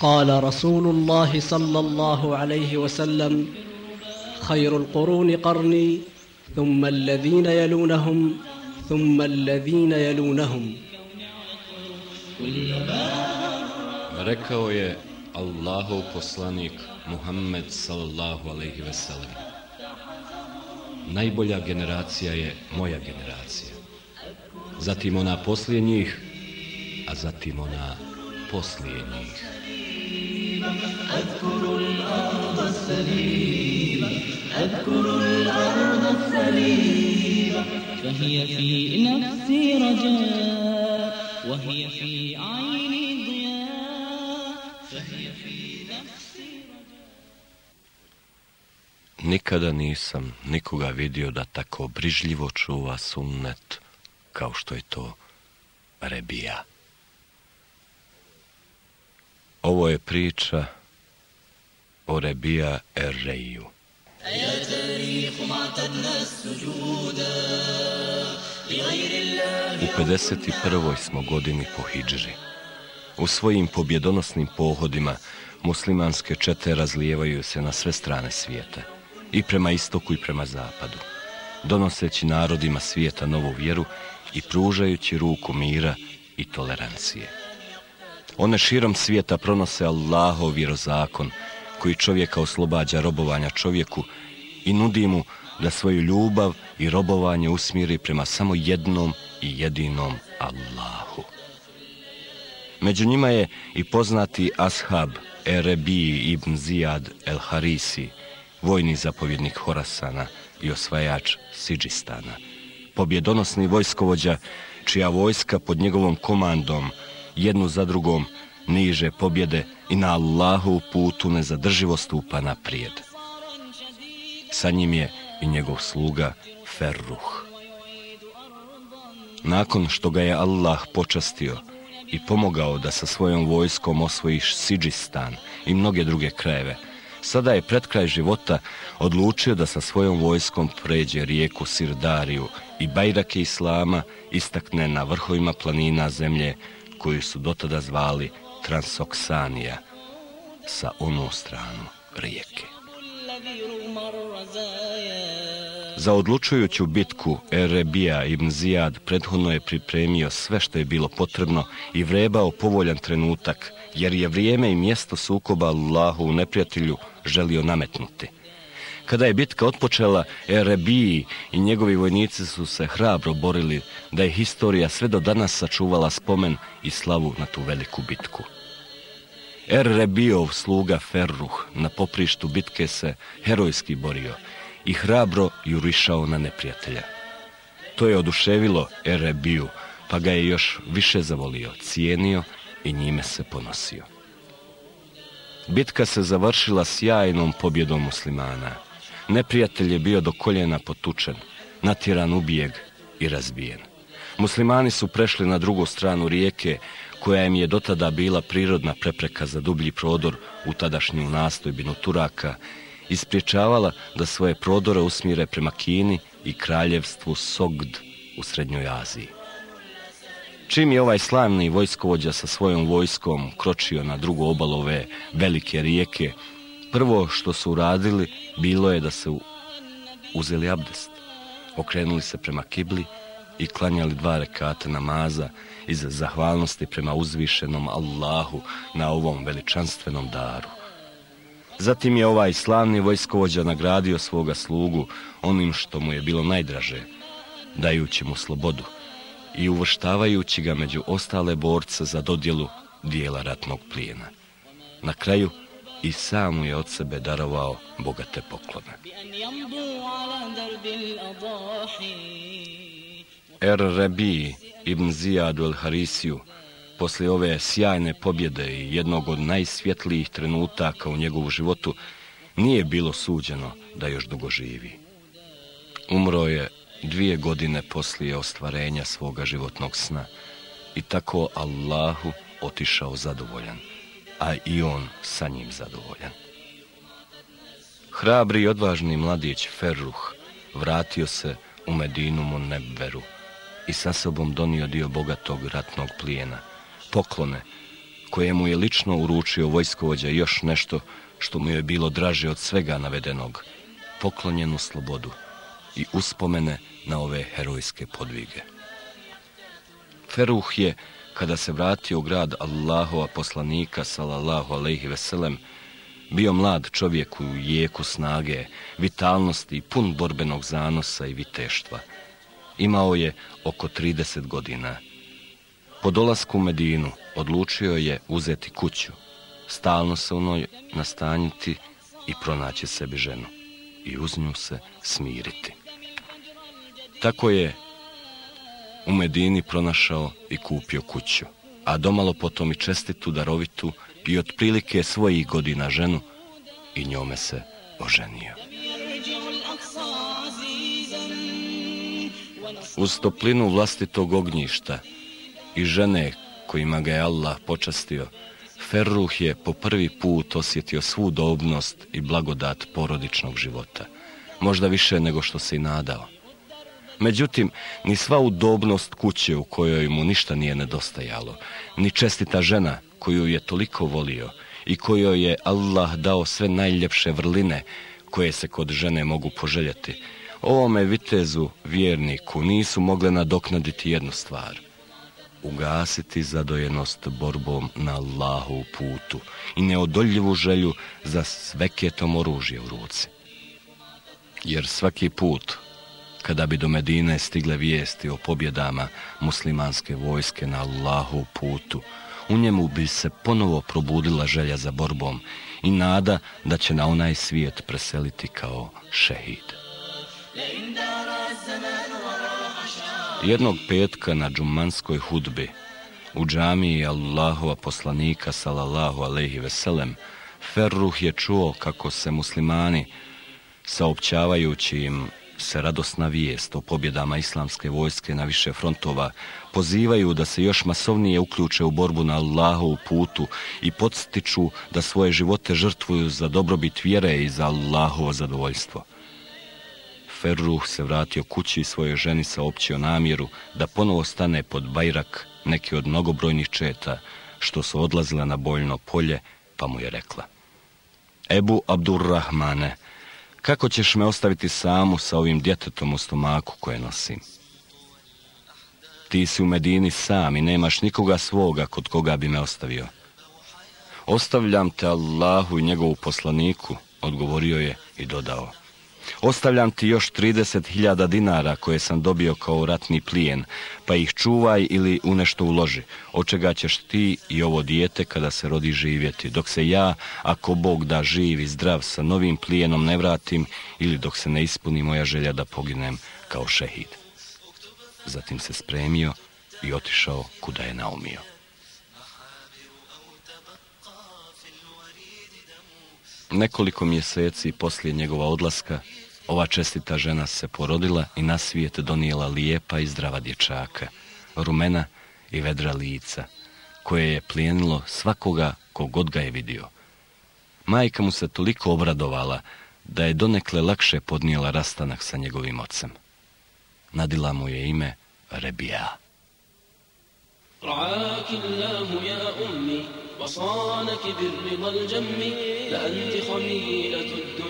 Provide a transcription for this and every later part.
قال رسول الله صلى الله عليه وسلم خير القرون قرني ثم الذين يلونهم ثم الذين يلونهم Rekao je Allahov poslanik Muhammed sallallahu alaihi ve sellem. Najbolja generacija je moja generacija. Zatim ona poslije njih, a zatim ona poslije njih. أذكر الأرض السليمة أذكر الأرض السليمة فهي في نفسي رجاء وهي في عيني ضياء فهي في نفسي Nikada nisam nikoga vidio da tako brižljivo čuva sunnet kao što je to Rebija. Ovo je priča o Rebija Erreju. U 51. smo godini po Hidžri. U svojim pobjedonosnim pohodima muslimanske čete razlijevaju se na sve strane svijeta, i prema istoku i prema zapadu, donoseći narodima svijeta novu vjeru i pružajući ruku mira i tolerancije. One širom svijeta pronose Allahov vjerozakon, koji čovjeka oslobađa robovanja čovjeku i nudi mu da svoju ljubav i robovanje usmiri prema samo jednom i jedinom Allahu. Među njima je i poznati ashab Erebi ibn Zijad el Harisi, vojni zapovjednik Horasana i osvajač Sidžistana, pobjedonosni vojskovođa čija vojska pod njegovom komandom jednu za drugom niže pobjede i na Allahu putu nezadrživo stupa naprijed. Sa njim je i njegov sluga Ferruh. Nakon što ga je Allah počastio i pomogao da sa svojom vojskom osvojiš Sidžistan i mnoge druge krajeve, sada je pred kraj života odlučio da sa svojom vojskom pređe rijeku Sirdariju i bajrake Islama istakne na vrhovima planina zemlje koju su dotada zvali Transoksanija sa onu stranu rijeke. Za odlučujuću bitku Erebija ibn Zijad prethodno je pripremio sve što je bilo potrebno i vrebao povoljan trenutak, jer je vrijeme i mjesto sukoba Allahu u neprijatelju želio nametnuti. Kada je bitka otpočela, Erebiji i njegovi vojnici su se hrabro borili da je historija sve do danas sačuvala spomen i slavu na tu veliku bitku. Erebijov sluga Ferruh na poprištu bitke se herojski borio i hrabro jurišao na neprijatelja. To je oduševilo Erebiju, pa ga je još više zavolio, cijenio i njime se ponosio. Bitka se završila sjajnom pobjedom muslimana – Neprijatelj je bio do koljena potučen, natjeran ubijeg i razbijen. Muslimani su prešli na drugu stranu rijeke, koja im je dotada bila prirodna prepreka za dublji prodor u tadašnju nastojbinu Turaka, ispriječavala da svoje prodore usmire prema Kini i kraljevstvu Sogd u Srednjoj Aziji. Čim je ovaj slavni vojskovođa sa svojom vojskom kročio na drugu obalove velike rijeke, prvo što su uradili bilo je da se uzeli abdest, okrenuli se prema kibli i klanjali dva rekata namaza iz zahvalnosti prema uzvišenom Allahu na ovom veličanstvenom daru. Zatim je ovaj slavni vojskovođa nagradio svoga slugu onim što mu je bilo najdraže, dajući mu slobodu i uvrštavajući ga među ostale borce za dodjelu dijela ratnog plijena. Na kraju, i sam mu je od sebe darovao bogate poklone. Er Rebi ibn Zijadu el Harisiju, poslije ove sjajne pobjede i jednog od najsvjetlijih trenutaka u njegovu životu, nije bilo suđeno da još dugo živi. Umro je dvije godine poslije ostvarenja svoga životnog sna i tako Allahu otišao zadovoljan a i on sa njim zadovoljan. Hrabri i odvažni mladić Ferruh vratio se u Medinu Monebveru i sa sobom donio dio bogatog ratnog plijena, poklone kojemu je lično uručio vojskovođa još nešto što mu je bilo draže od svega navedenog, poklonjenu slobodu i uspomene na ove herojske podvige. Feruh je, kada se vratio u grad Allahova poslanika, salallahu alaihi veselem, bio mlad čovjek u jeku snage, vitalnosti i pun borbenog zanosa i viteštva. Imao je oko 30 godina. Po dolasku u Medinu odlučio je uzeti kuću, stalno se u njoj nastanjiti i pronaći sebi ženu i uz nju se smiriti. Tako je u Medini pronašao i kupio kuću, a domalo potom i čestitu, darovitu i otprilike svojih godina ženu i njome se oženio. Uz toplinu vlastitog ognjišta i žene kojima ga je Allah počastio, Ferruh je po prvi put osjetio svu dobnost i blagodat porodičnog života, možda više nego što se i nadao. Međutim, ni sva udobnost kuće u kojoj mu ništa nije nedostajalo, ni čestita žena koju je toliko volio i kojoj je Allah dao sve najljepše vrline koje se kod žene mogu poželjeti, ovome vitezu, vjerniku, nisu mogle nadoknaditi jednu stvar – ugasiti zadojenost borbom na Allahu putu i neodoljivu želju za sveketom oružje u ruci. Jer svaki put, kada bi do Medine stigle vijesti o pobjedama muslimanske vojske na Allahu putu, u njemu bi se ponovo probudila želja za borbom i nada da će na onaj svijet preseliti kao šehid. Jednog petka na džumanskoj hudbi u džamiji Allahova poslanika sallallahu alejhi ve sellem Ferruh je čuo kako se muslimani saopćavajući im se radosna vijest o pobjedama islamske vojske na više frontova pozivaju da se još masovnije uključe u borbu na Allahovu putu i podstiču da svoje živote žrtvuju za dobrobit vjere i za Allahovo zadovoljstvo. Ferruh se vratio kući i svojoj ženi saopćio namjeru da ponovo stane pod bajrak neki od mnogobrojnih četa što su odlazila na boljno polje, pa mu je rekla. Ebu Abdurrahmane, kako ćeš me ostaviti samu sa ovim djetetom u stomaku koje nosim? Ti si u Medini sam i nemaš nikoga svoga kod koga bi me ostavio. Ostavljam te Allahu i njegovu poslaniku, odgovorio je i dodao. Ostavljam ti još 30.000 dinara koje sam dobio kao ratni plijen, pa ih čuvaj ili u nešto uloži, od čega ćeš ti i ovo dijete kada se rodi živjeti, dok se ja, ako Bog da živ i zdrav, sa novim plijenom ne vratim ili dok se ne ispuni moja želja da poginem kao šehid. Zatim se spremio i otišao kuda je naumio. Nekoliko mjeseci poslije njegova odlaska, ova čestita žena se porodila i na svijet donijela lijepa i zdrava dječaka, rumena i vedra lica, koje je plijenilo svakoga kogod ga je vidio. Majka mu se toliko obradovala da je donekle lakše podnijela rastanak sa njegovim ocem. Nadila mu je ime Rebija. رعاك الله يا أمي وصانك بالرضا الجم لأنت خميلة الدنيا وأنت سميلة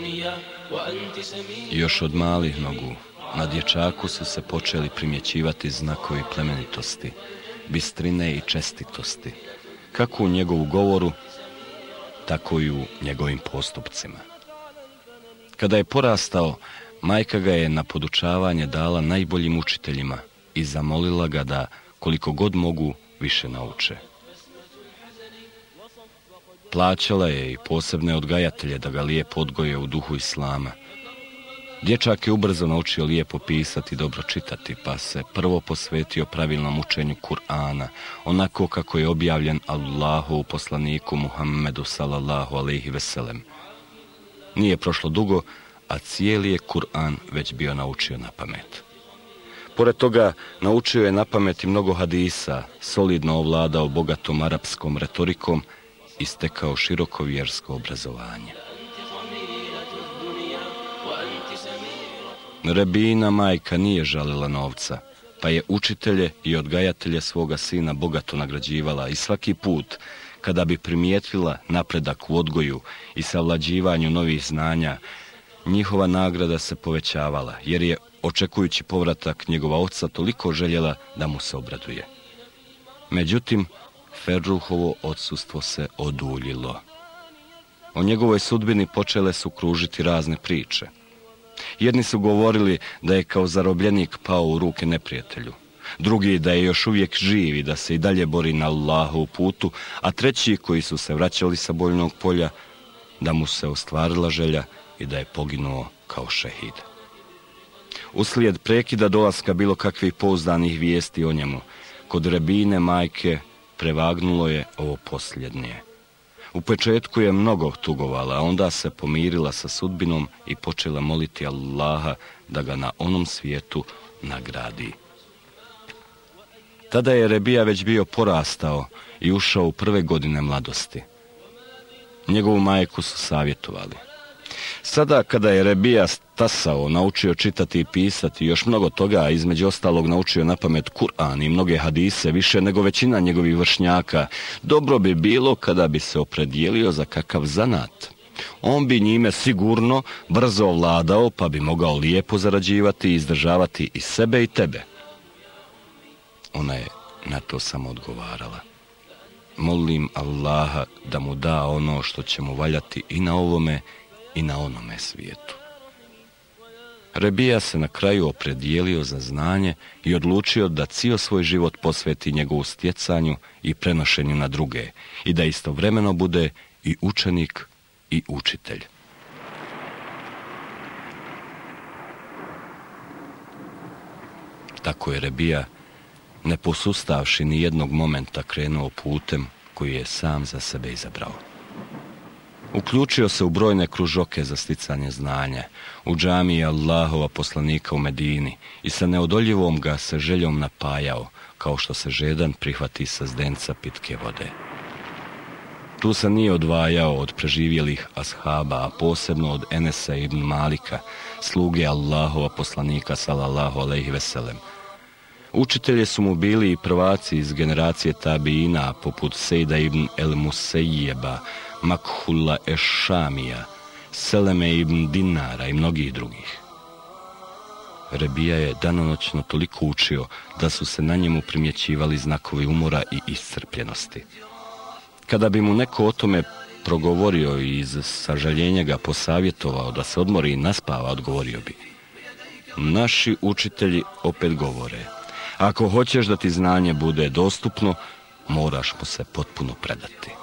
Još od malih nogu na dječaku su se počeli primjećivati znakovi plemenitosti, bistrine i čestitosti, kako u njegovu govoru, tako i u njegovim postupcima. Kada je porastao, majka ga je na podučavanje dala najboljim učiteljima i zamolila ga da koliko god mogu više nauče. Plaćala je i posebne odgajatelje da ga lijepo odgoje u duhu islama. Dječak je ubrzo naučio lijepo pisati i dobro čitati, pa se prvo posvetio pravilnom učenju Kur'ana, onako kako je objavljen Allahu u poslaniku Muhammedu sallallahu alaihi veselem. Nije prošlo dugo, a cijeli je Kur'an već bio naučio na pamet. Pored toga, naučio je na pameti mnogo hadisa, solidno ovladao bogatom arapskom retorikom i stekao široko vjersko obrazovanje. Rebina majka nije žalila novca, pa je učitelje i odgajatelje svoga sina bogato nagrađivala i svaki put, kada bi primijetila napredak u odgoju i savlađivanju novih znanja, njihova nagrada se povećavala, jer je, očekujući povratak njegova oca, toliko željela da mu se obraduje. Međutim, Ferruhovo odsustvo se oduljilo. O njegovoj sudbini počele su kružiti razne priče. Jedni su govorili da je kao zarobljenik pao u ruke neprijatelju, drugi da je još uvijek živ i da se i dalje bori na Allahu putu, a treći koji su se vraćali sa boljnog polja, da mu se ostvarila želja i da je poginuo kao šehid. Uslijed prekida dolaska bilo kakvih pouzdanih vijesti o njemu, kod Rebine majke prevagnulo je ovo posljednje. U početku je mnogo tugovala, a onda se pomirila sa sudbinom i počela moliti Allaha da ga na onom svijetu nagradi. Tada je Rebija već bio porastao i ušao u prve godine mladosti. Njegovu majku su savjetovali – Sada kada je Rebija stasao, naučio čitati i pisati, još mnogo toga, a između ostalog naučio na pamet Kur'an i mnoge hadise, više nego većina njegovih vršnjaka, dobro bi bilo kada bi se opredijelio za kakav zanat. On bi njime sigurno brzo ovladao, pa bi mogao lijepo zarađivati i izdržavati i sebe i tebe. Ona je na to samo odgovarala. Molim Allaha da mu da ono što će mu valjati i na ovome i na onome svijetu. Rebija se na kraju opredijelio za znanje i odlučio da cijel svoj život posveti njegovu stjecanju i prenošenju na druge i da istovremeno bude i učenik i učitelj. Tako je Rebija, ne posustavši ni jednog momenta krenuo putem koji je sam za sebe izabrao. Uključio se u brojne kružoke za sticanje znanja, u džamiji Allahova poslanika u Medini i sa neodoljivom ga se željom napajao, kao što se žedan prihvati sa zdenca pitke vode. Tu se nije odvajao od preživjelih ashaba, a posebno od Enesa ibn Malika, sluge Allahova poslanika sallallahu alaihi veselem. Učitelje su mu bili i prvaci iz generacije tabiina, poput Sejda ibn El Musejjeba, Makhulla Ešamija, Seleme ibn Dinara i mnogih drugih. Rebija je danonoćno toliko učio da su se na njemu primjećivali znakovi umora i iscrpljenosti. Kada bi mu neko o tome progovorio i iz sažaljenja ga posavjetovao da se odmori i naspava, odgovorio bi. Naši učitelji opet govore, ako hoćeš da ti znanje bude dostupno, moraš mu se potpuno predati.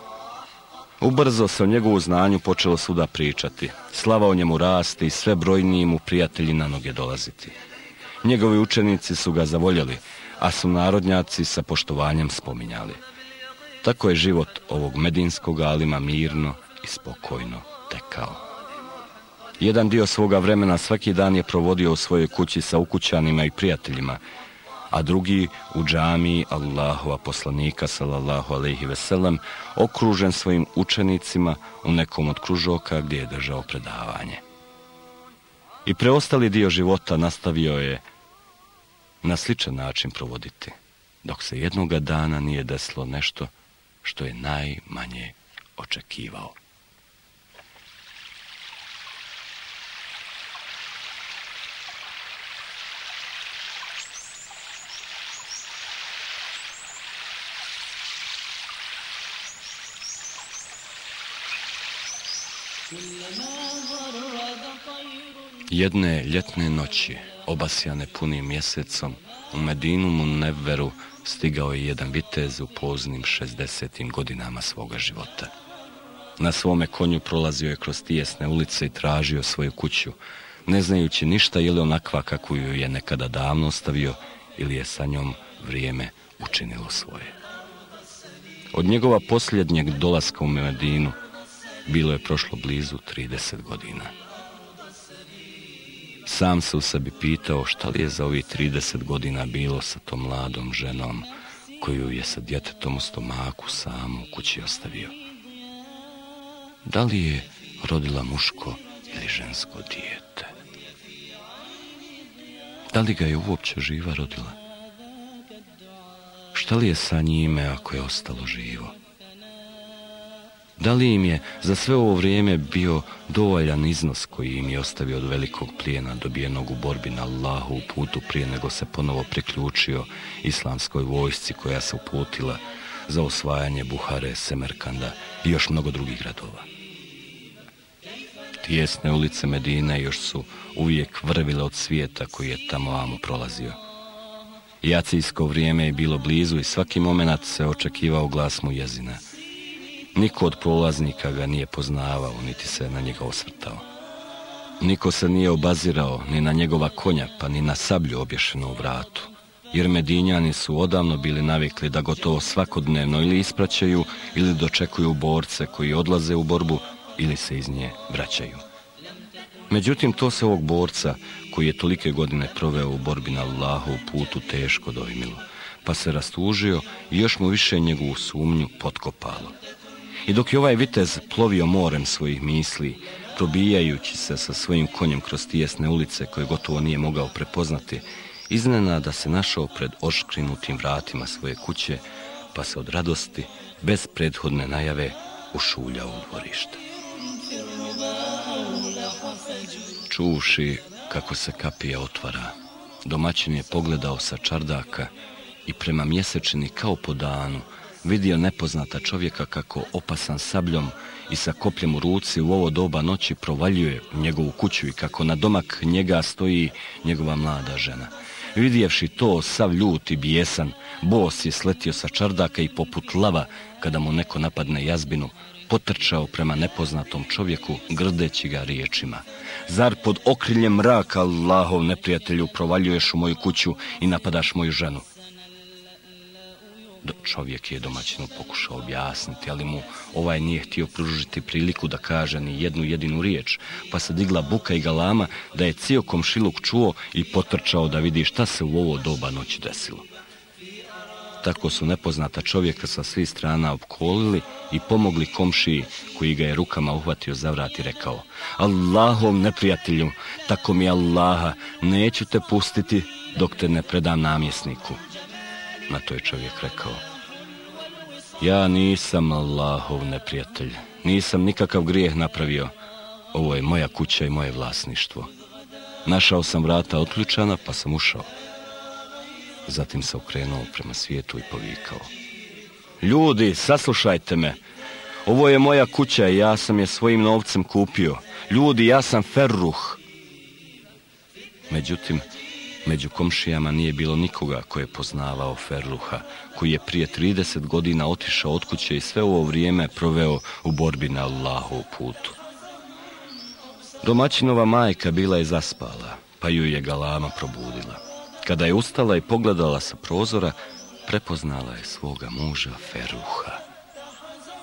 Ubrzo se o njegovu znanju počelo svuda pričati. Slava o njemu rasti i sve brojniji mu prijatelji na noge dolaziti. Njegovi učenici su ga zavoljeli, a su narodnjaci sa poštovanjem spominjali. Tako je život ovog medinskog alima mirno i spokojno tekao. Jedan dio svoga vremena svaki dan je provodio u svojoj kući sa ukućanima i prijateljima, a drugi u džamiji Allahova poslanika sallallahu alejhi ve sellem okružen svojim učenicima u nekom od kružoka gdje je držao predavanje. I preostali dio života nastavio je na sličan način provoditi, dok se jednoga dana nije deslo nešto što je najmanje očekivao. Jedne ljetne noći, obasjane punim mjesecom, u Medinu mu Neveru stigao je jedan vitez u poznim 60. godinama svoga života. Na svome konju prolazio je kroz tijesne ulice i tražio svoju kuću, ne znajući ništa je li onakva kakvu ju je nekada davno ostavio ili je sa njom vrijeme učinilo svoje. Od njegova posljednjeg dolaska u Medinu bilo je prošlo blizu 30 godina. Sam se u sebi pitao šta li je za ovih 30 godina bilo sa tom mladom ženom koju je sa djetetom u stomaku sam u kući ostavio. Da li je rodila muško ili žensko dijete? Da li ga je uopće živa rodila? Šta li je sa njime ako je ostalo živo? Da li im je za sve ovo vrijeme bio dovoljan iznos koji im je ostavio od velikog plijena dobijenog u borbi na Allahu u putu prije nego se ponovo priključio islamskoj vojsci koja se uputila za osvajanje Buhare, Semerkanda i još mnogo drugih gradova. Tijesne ulice Medine još su uvijek vrvile od svijeta koji je tamo vamo prolazio. Jacijsko vrijeme je bilo blizu i svaki moment se očekivao glas mu jezina. Niko od prolaznika ga nije poznavao, niti se na njega osvrtao. Niko se nije obazirao ni na njegova konja, pa ni na sablju obješenu u vratu. Jer Medinjani su odavno bili navikli da gotovo svakodnevno ili ispraćaju ili dočekuju borce koji odlaze u borbu ili se iz nje vraćaju. Međutim, to se ovog borca, koji je tolike godine proveo u borbi na Allahu putu, teško dojmilo, pa se rastužio i još mu više njegovu sumnju potkopalo. I dok je ovaj vitez plovio morem svojih misli, probijajući se sa svojim konjem kroz tijesne ulice koje gotovo nije mogao prepoznati, iznena da se našao pred oškrinutim vratima svoje kuće, pa se od radosti, bez prethodne najave, ušuljao u dvorište. Čuvši kako se kapija otvara, domaćin je pogledao sa čardaka i prema mjesečini kao po danu, vidio nepoznata čovjeka kako opasan sabljom i sa kopljem u ruci u ovo doba noći provaljuje u njegovu kuću i kako na domak njega stoji njegova mlada žena. Vidjevši to, sav ljut i bijesan, bos je sletio sa čardaka i poput lava, kada mu neko napadne jazbinu, potrčao prema nepoznatom čovjeku, grdeći ga riječima. Zar pod okriljem mraka, Allahov neprijatelju, provaljuješ u moju kuću i napadaš moju ženu? Čovjek je domaćinu pokušao objasniti, ali mu ovaj nije htio pružiti priliku da kaže ni jednu jedinu riječ, pa se digla buka i galama da je cijel komšiluk čuo i potrčao da vidi šta se u ovo doba noći desilo. Tako su nepoznata čovjeka sa svih strana opkolili i pomogli komšiji koji ga je rukama uhvatio za vrat i rekao Allahom neprijatelju, tako mi Allaha, neću te pustiti dok te ne predam namjesniku. Na to je čovjek rekao. Ja nisam Allahov neprijatelj. Nisam nikakav grijeh napravio. Ovo je moja kuća i moje vlasništvo. Našao sam vrata otključana, pa sam ušao. Zatim se okrenuo prema svijetu i povikao. Ljudi, saslušajte me. Ovo je moja kuća i ja sam je svojim novcem kupio. Ljudi, ja sam Ferruh. Međutim, Među komšijama nije bilo nikoga koje je poznavao Ferruha, koji je prije 30 godina otišao od kuće i sve ovo vrijeme proveo u borbi na Allahov putu. Domaćinova majka bila je zaspala, pa ju je galama probudila. Kada je ustala i pogledala sa prozora, prepoznala je svoga muža Ferruha.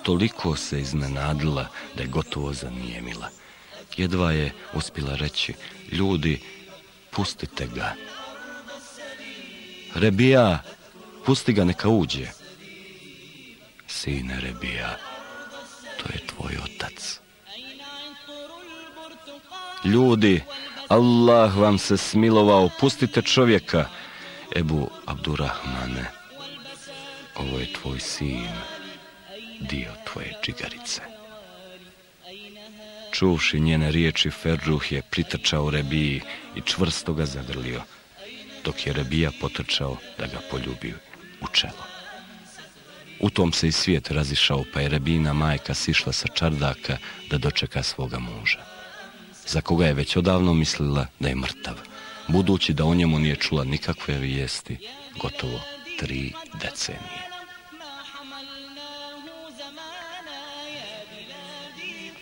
Toliko se iznenadila da je gotovo zanijemila. Jedva je uspila reći, ljudi, pustite ga. Rebija, pusti ga neka uđe. Sine Rebija, to je tvoj otac. Ljudi, Allah vam se smilovao, pustite čovjeka. Ebu Abdurrahmane, ovo je tvoj sin, dio tvoje čigarice. Čuvši njene riječi, Ferdžuh je pritrčao Rebiji i čvrsto ga zagrlio, dok je Rebija potrčao da ga poljubi u čelo. U tom se i svijet razišao, pa je Rebina majka sišla sa čardaka da dočeka svoga muža, za koga je već odavno mislila da je mrtav, budući da o njemu nije čula nikakve vijesti, gotovo tri decenije.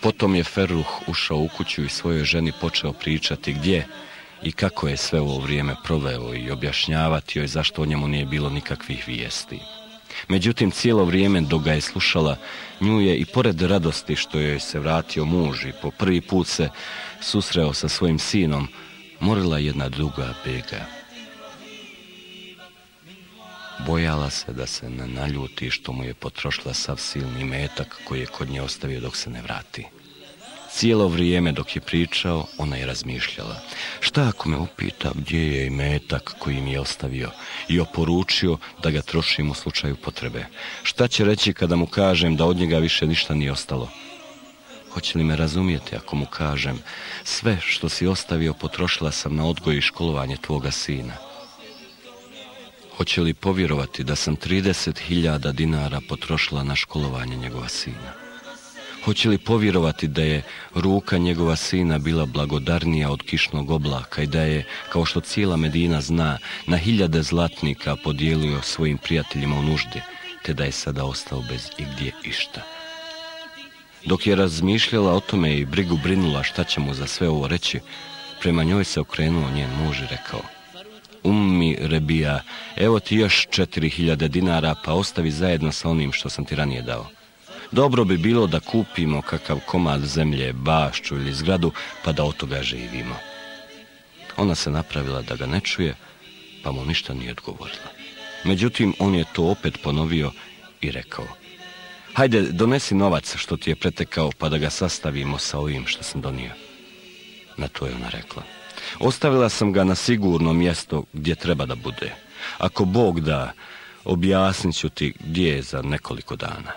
Potom je Ferruh ušao u kuću i svojoj ženi počeo pričati gdje i kako je sve ovo vrijeme proveo i objašnjavati joj zašto o njemu nije bilo nikakvih vijesti. Međutim, cijelo vrijeme dok ga je slušala, nju je i pored radosti što joj se vratio muž i po prvi put se susreo sa svojim sinom, morila jedna druga bega. Bojala se da se ne naljuti što mu je potrošila sav silni metak koji je kod nje ostavio dok se ne vrati. Cijelo vrijeme dok je pričao, ona je razmišljala. Šta ako me upita gdje je metak koji mi je ostavio i oporučio da ga trošim u slučaju potrebe? Šta će reći kada mu kažem da od njega više ništa nije ostalo? Hoće li me razumijeti ako mu kažem sve što si ostavio potrošila sam na odgoj i školovanje tvoga sina? Hoće li povjerovati da sam 30.000 dinara potrošila na školovanje njegova sina? Hoće li povjerovati da je ruka njegova sina bila blagodarnija od kišnog oblaka i da je, kao što cijela Medina zna, na hiljade zlatnika podijelio svojim prijateljima u nuždi, te da je sada ostao bez igdje išta? Dok je razmišljala o tome i brigu brinula šta će mu za sve ovo reći, prema njoj se okrenuo njen muž i rekao Ummi Rebija, evo ti još četiri hiljade dinara, pa ostavi zajedno sa onim što sam ti ranije dao. Dobro bi bilo da kupimo kakav komad zemlje, bašću ili zgradu, pa da od toga živimo. Ona se napravila da ga ne čuje, pa mu ništa nije odgovorila. Međutim, on je to opet ponovio i rekao Hajde, donesi novac što ti je pretekao, pa da ga sastavimo sa ovim što sam donio. Na to je ona rekla. Ostavila sam ga na sigurno mjesto gdje treba da bude. Ako Bog da, objasnit ću ti gdje je za nekoliko dana.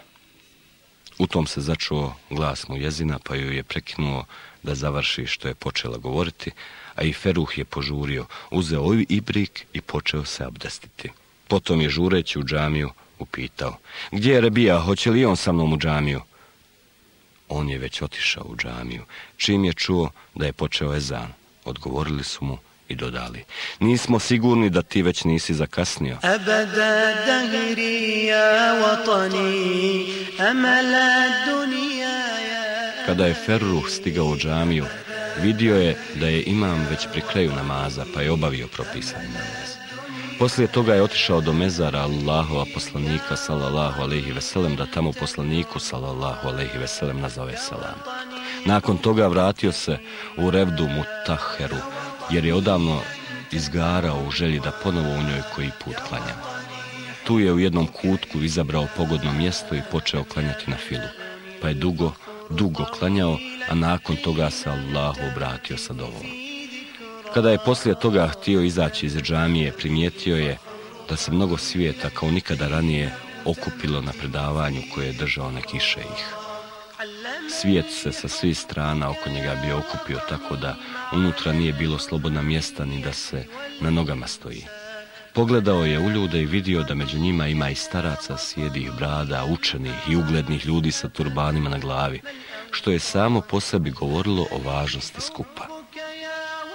U tom se začuo glas mu jezina, pa ju je prekinuo da završi što je počela govoriti, a i Feruh je požurio, uzeo ovi ibrik i počeo se abdestiti. Potom je žureći u džamiju upitao, gdje je Rebija, hoće li on sa mnom u džamiju? On je već otišao u džamiju, čim je čuo da je počeo ezan. Odgovorili su mu i dodali. Nismo sigurni da ti već nisi zakasnio. Kada je Ferruh stigao u džamiju, vidio je da je imam već pri kraju namaza, pa je obavio propisani namaz. Poslije toga je otišao do mezara Allahova poslanika, salallahu alaihi veselem, da tamo poslaniku, salallahu alaihi veselem, nazove salam. Nakon toga vratio se u Revdu Mutaheru, jer je odavno izgarao u želji da ponovo u njoj koji put klanja. Tu je u jednom kutku izabrao pogodno mjesto i počeo klanjati na filu, pa je dugo, dugo klanjao, a nakon toga se Allahu obratio sa dovom. Kada je poslije toga htio izaći iz džamije, primijetio je da se mnogo svijeta kao nikada ranije okupilo na predavanju koje je držao neki šejih. Svijet se sa svih strana oko njega bio okupio tako da unutra nije bilo slobodna mjesta ni da se na nogama stoji. Pogledao je u ljude i vidio da među njima ima i staraca, sjedih brada, učenih i uglednih ljudi sa turbanima na glavi, što je samo po sebi govorilo o važnosti skupa.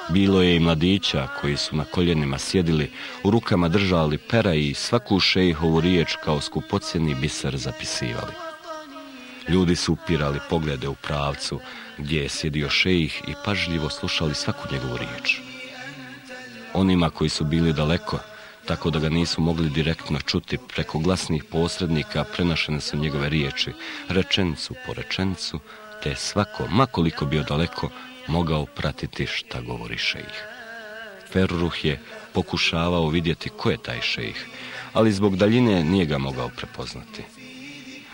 Bilo je i mladića koji su na koljenima sjedili, u rukama držali pera i svaku šejhovu riječ kao skupocjeni biser zapisivali. Ljudi su upirali poglede u pravcu gdje je sjedio šejih i pažljivo slušali svaku njegovu riječ. Onima koji su bili daleko, tako da ga nisu mogli direktno čuti preko glasnih posrednika, prenašene su njegove riječi, rečencu po rečencu, te svako, makoliko bio daleko, mogao pratiti šta govori šejih. Ferruh je pokušavao vidjeti ko je taj šejih, ali zbog daljine nije ga mogao prepoznati.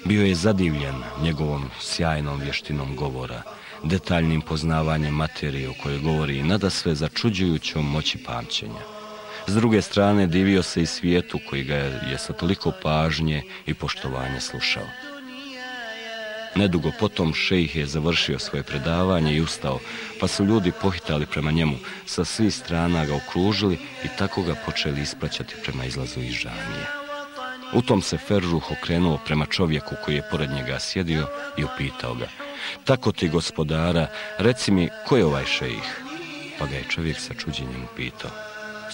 Bio je zadivljen njegovom sjajnom vještinom govora, detaljnim poznavanjem materije o kojoj govori i nada sve začuđujućom moći pamćenja. S druge strane, divio se i svijetu koji ga je sa toliko pažnje i poštovanja slušao. Nedugo potom šejih je završio svoje predavanje i ustao, pa su ljudi pohitali prema njemu, sa svih strana ga okružili i tako ga počeli ispraćati prema izlazu iz žanije. U tom se Feržuh okrenuo prema čovjeku koji je pored njega sjedio i upitao ga. Tako ti gospodara, reci mi, ko je ovaj šejih? Pa ga je čovjek sa čuđenjem upitao.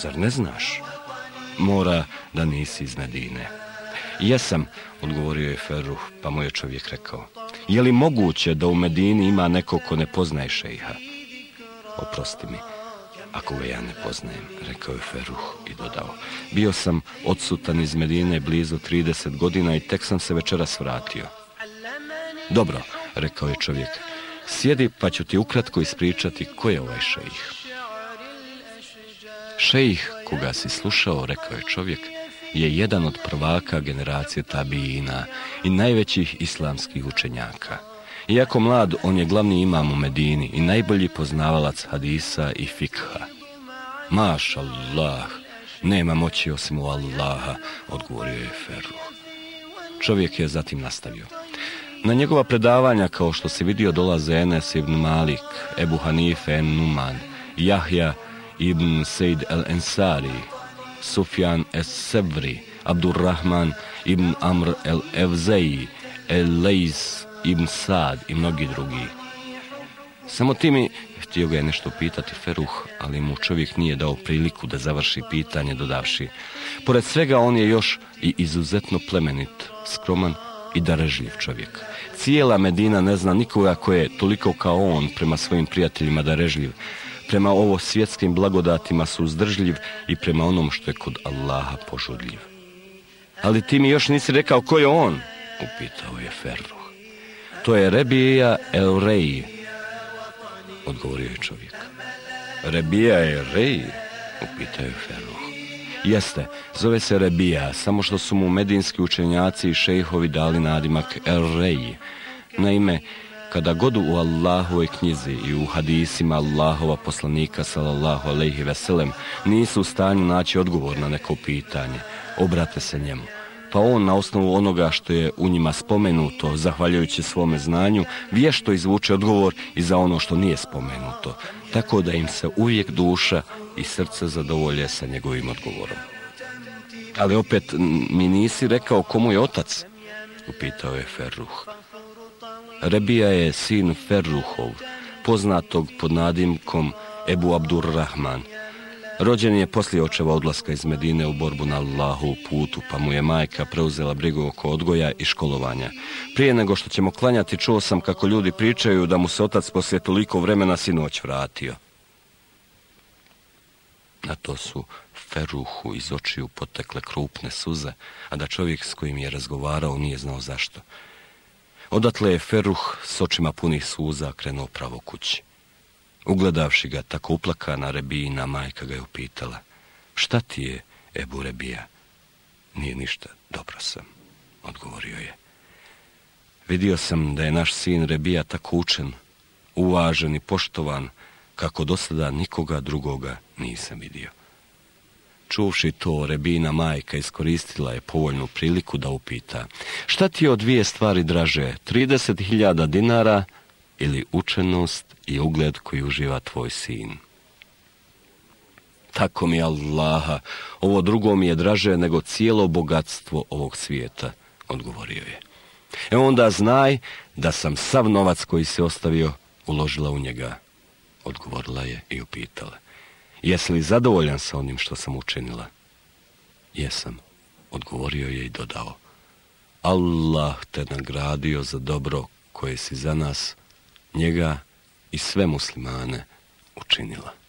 Zar ne znaš? Mora da nisi iz Medine. Jesam, odgovorio je Feruh, pa mu je čovjek rekao. Je li moguće da u Medini ima neko ko ne poznaje šejha? Oprosti mi, ako ga ja ne poznajem, rekao je Feruh i dodao. Bio sam odsutan iz Medine blizu 30 godina i tek sam se večeras vratio. Dobro, rekao je čovjek, sjedi pa ću ti ukratko ispričati ko je ovaj šejih. Šejih, koga si slušao, rekao je čovjek, je jedan od prvaka generacije tabijina i najvećih islamskih učenjaka. Iako mlad, on je glavni imam u Medini i najbolji poznavalac hadisa i fikha. Maš Allah, nema moći osim u Allaha, odgovorio je Ferruh. Čovjek je zatim nastavio. Na njegova predavanja, kao što se vidio, dolaze Enes ibn Malik, Ebu Hanife en Numan, Jahja ibn Sejd el Ensari, Sufjan es Sevri, Abdurrahman ibn Amr el Evzeji, el Leis ibn Sad i mnogi drugi. Samo timi htio ga je nešto pitati Feruh, ali mu čovjek nije dao priliku da završi pitanje dodavši. Pored svega on je još i izuzetno plemenit, skroman i darežljiv čovjek. Cijela Medina ne zna nikoga ko je toliko kao on prema svojim prijateljima darežljiv, prema ovo svjetskim blagodatima suzdržljiv i prema onom što je kod Allaha požudljiv. Ali ti mi još nisi rekao ko je on, upitao je Ferruh. To je Rebija El Rey, odgovorio je čovjek. Rebija El Rej, upitao je Ferruh. Jeste, zove se Rebija, samo što su mu medinski učenjaci i šejhovi dali nadimak El Rej. Naime, kada god u Allahove knjizi i u hadisima Allahova poslanika sallallahu alejhi ve sellem nisu u stanju naći odgovor na neko pitanje, obrate se njemu. Pa on na osnovu onoga što je u njima spomenuto, zahvaljujući svome znanju, vješto izvuče odgovor i za ono što nije spomenuto, tako da im se uvijek duša i srce zadovolje sa njegovim odgovorom. Ali opet mi nisi rekao komu je otac, upitao je Ferruh. Rebija je sin Ferruhov, poznatog pod nadimkom Ebu Abdurrahman. Rođen je poslije očeva odlaska iz Medine u borbu na Allahu putu, pa mu je majka preuzela brigu oko odgoja i školovanja. Prije nego što ćemo klanjati, čuo sam kako ljudi pričaju da mu se otac poslije toliko vremena sinoć vratio. Na to su Feruhu iz očiju potekle krupne suze, a da čovjek s kojim je razgovarao nije znao zašto. Odatle je Feruh s očima punih suza krenuo pravo kući. Ugledavši ga tako uplakana Rebijina, majka ga je upitala. Šta ti je, Ebu Rebija? Nije ništa, dobro sam, odgovorio je. Vidio sam da je naš sin Rebija tako učen, uvažen i poštovan, kako do sada nikoga drugoga nisam vidio. Čuvši to, Rebina majka iskoristila je povoljnu priliku da upita. Šta ti je od dvije stvari draže, 30.000 dinara ili učenost i ugled koji uživa tvoj sin? Tako mi Allaha, ovo drugo mi je draže nego cijelo bogatstvo ovog svijeta, odgovorio je. E onda znaj da sam sav novac koji se ostavio uložila u njega, odgovorila je i upitala. Jesi li zadovoljan sa onim što sam učinila? Jesam, odgovorio je i dodao. Allah te nagradio za dobro koje si za nas, njega i sve muslimane učinila.